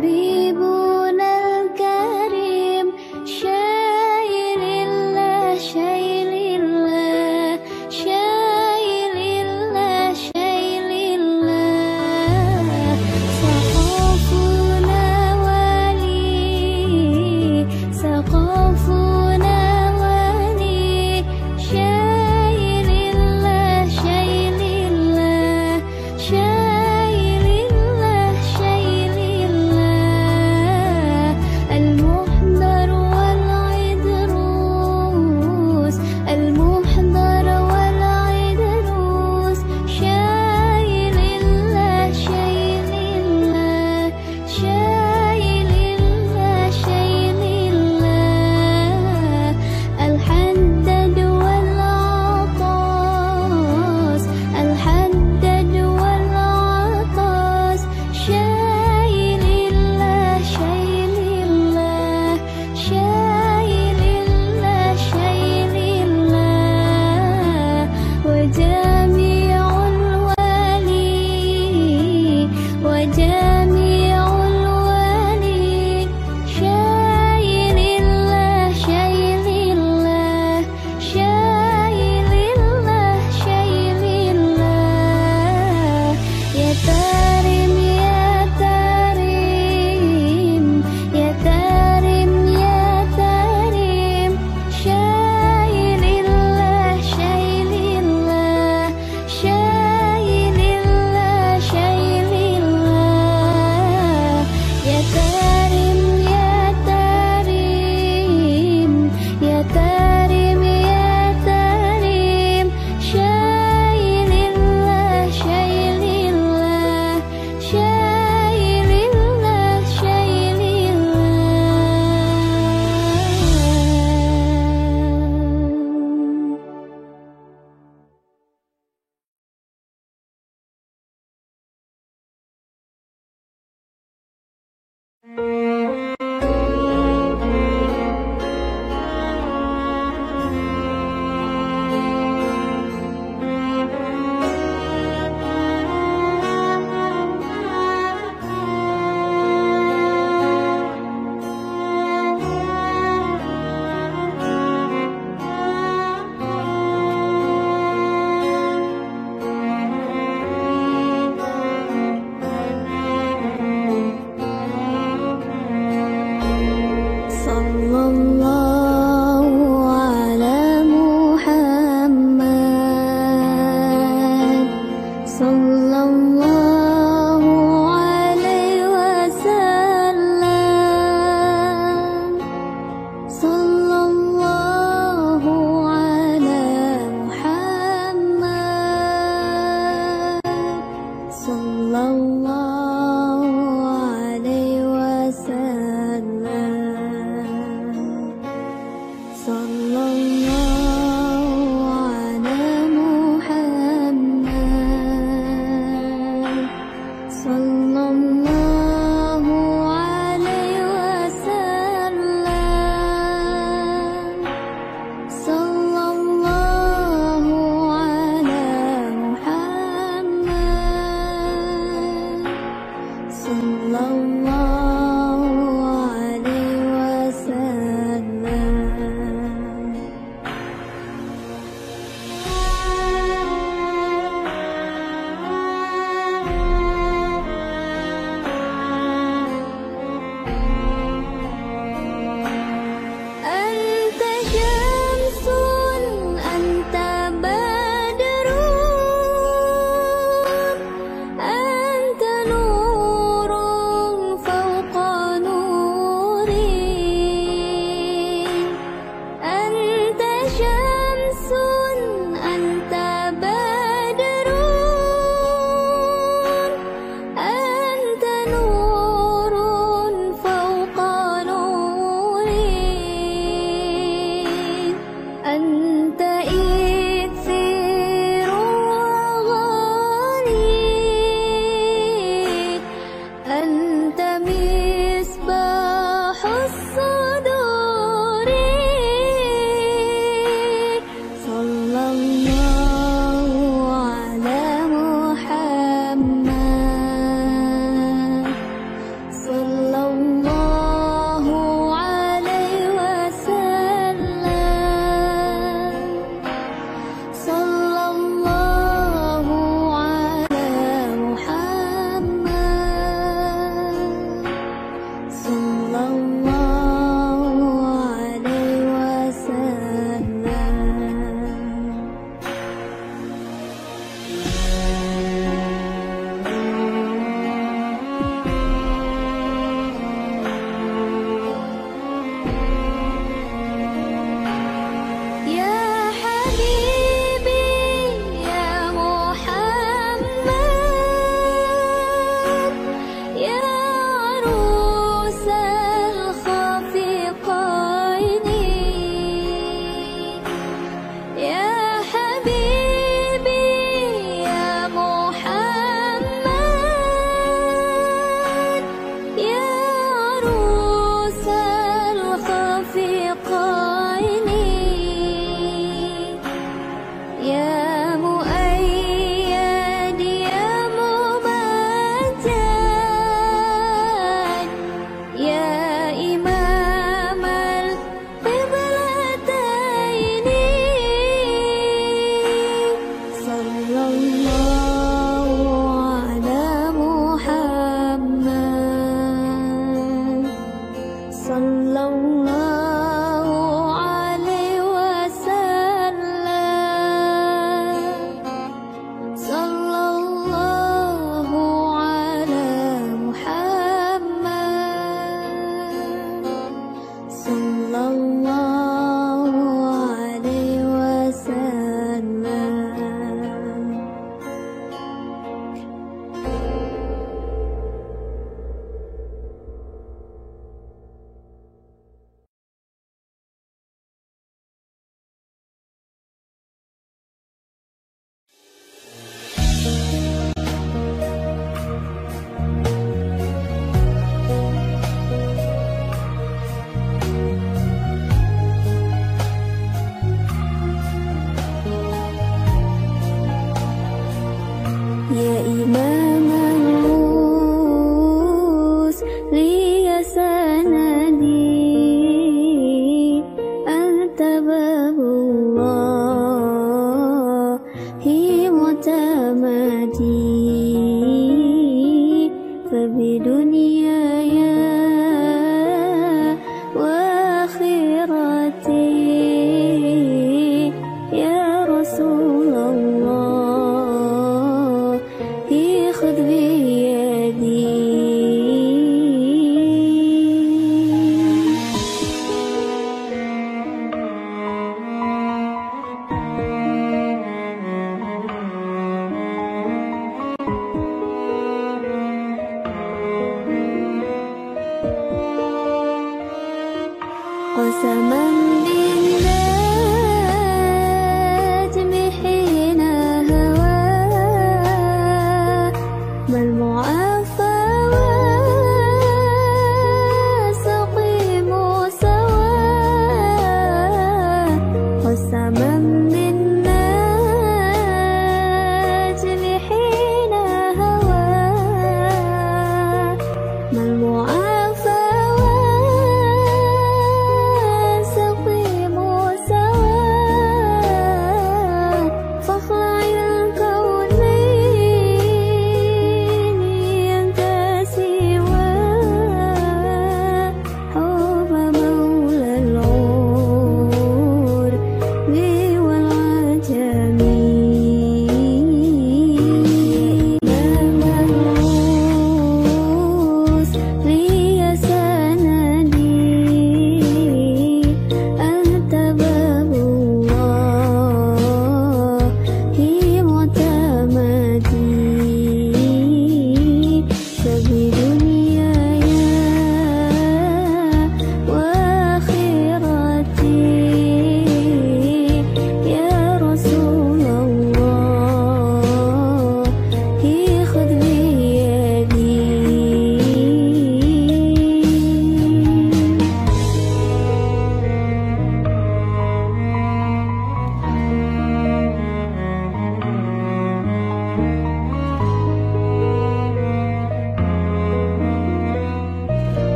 be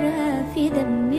دام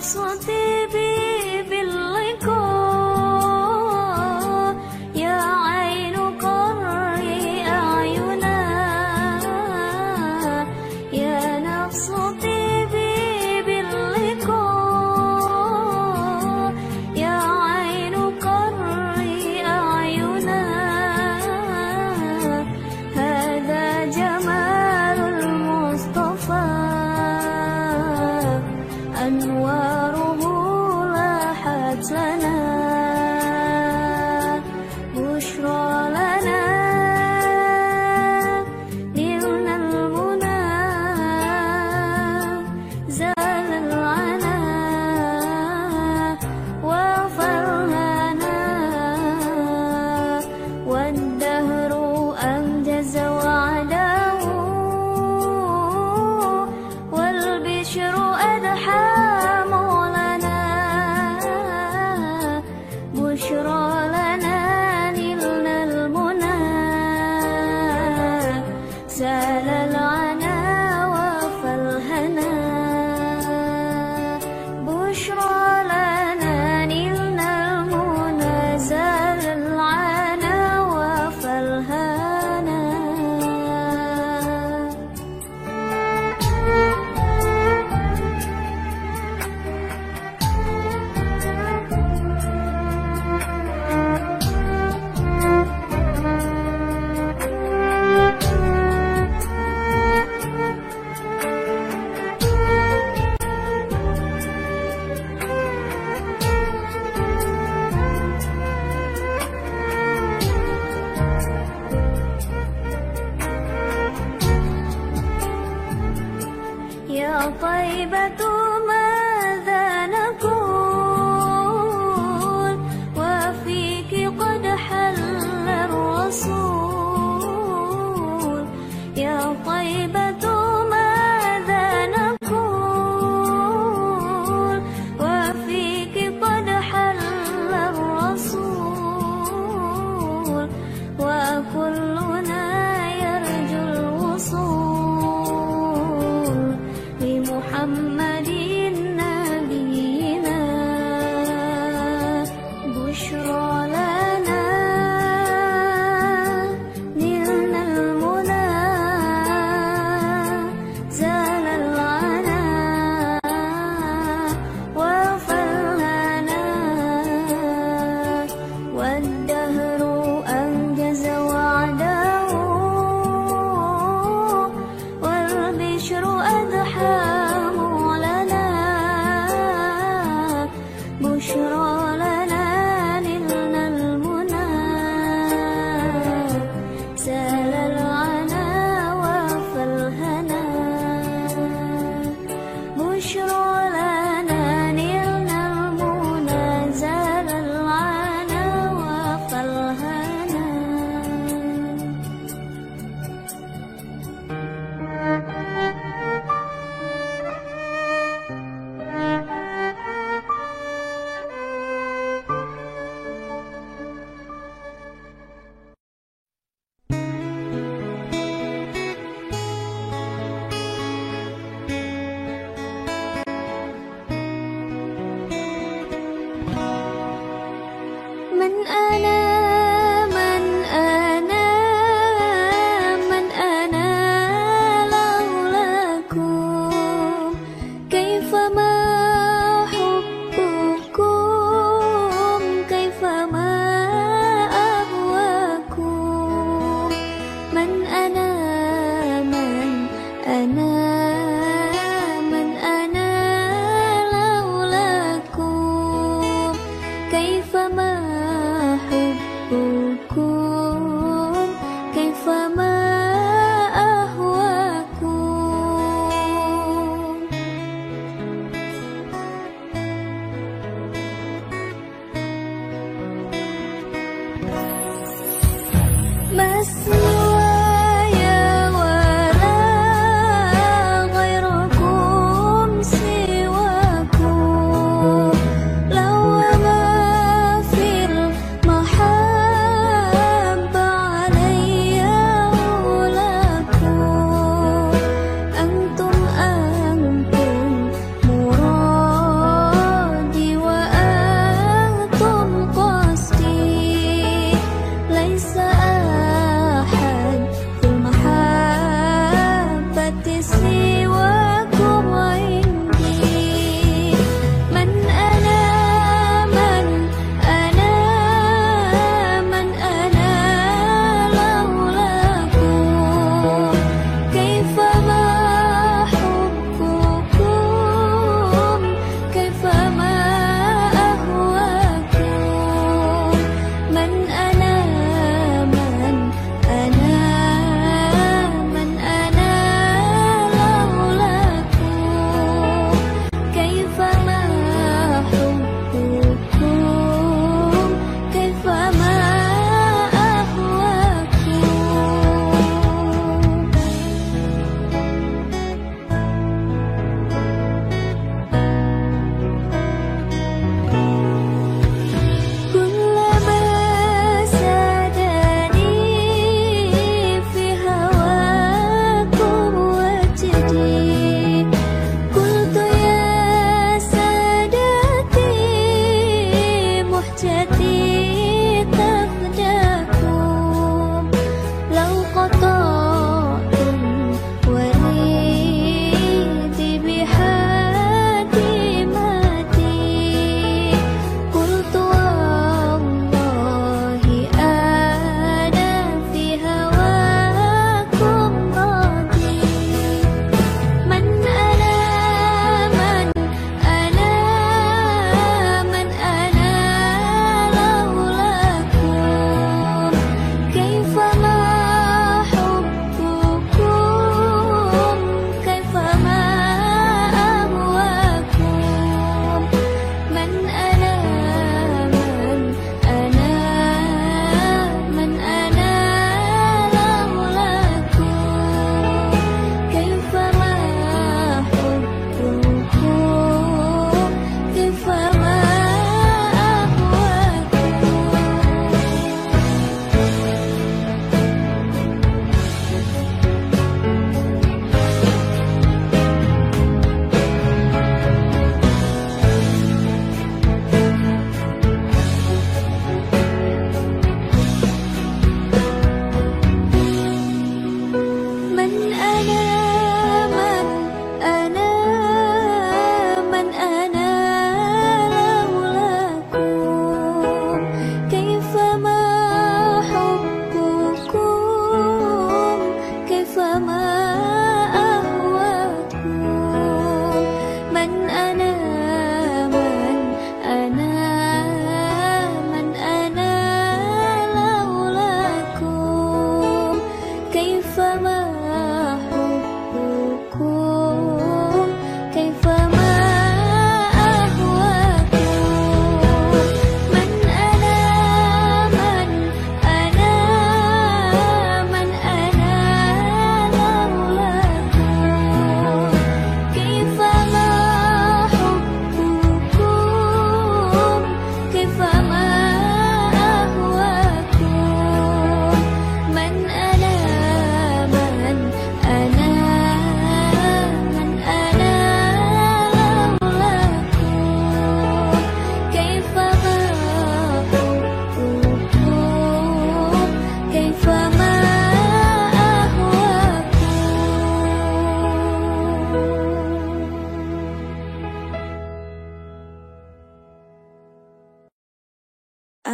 算。Yes.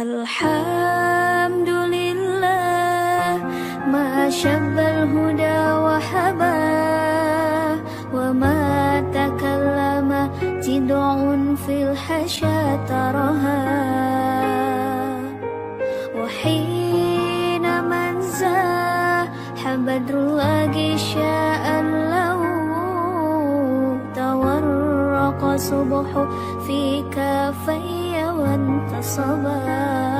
الحمد لله ما شب الهدى وهبى وما تكلم جدع في الحشا ترها وحين من زاح بدر شاء له تورق صبح في كافيه Summer.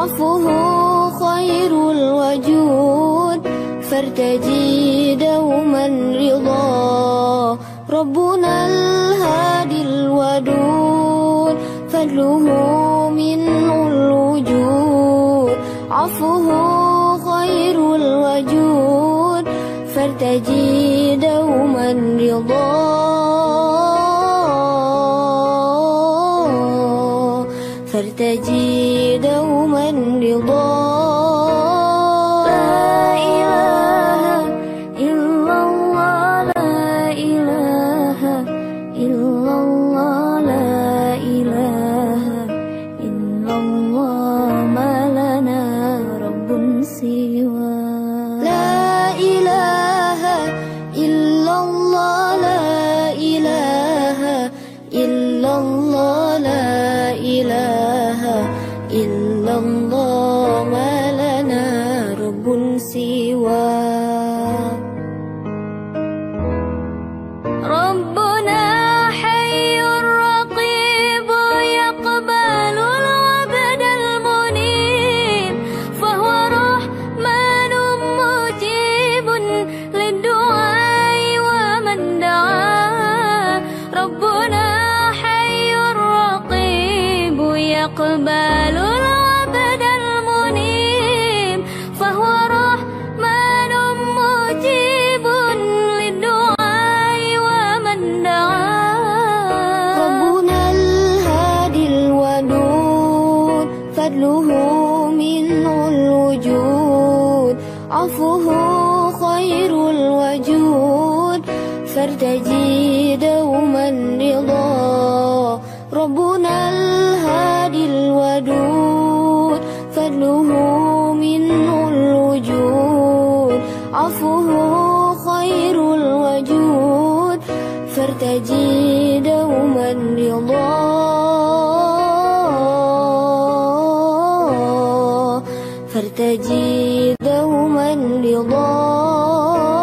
عفوه خير الوجود فارتجي دوما رضا. ربنا الهادي الودود فضله منه الوجود. عفوه خير الوجود فارتجي دوما رضا. فارتجي دوما رضاك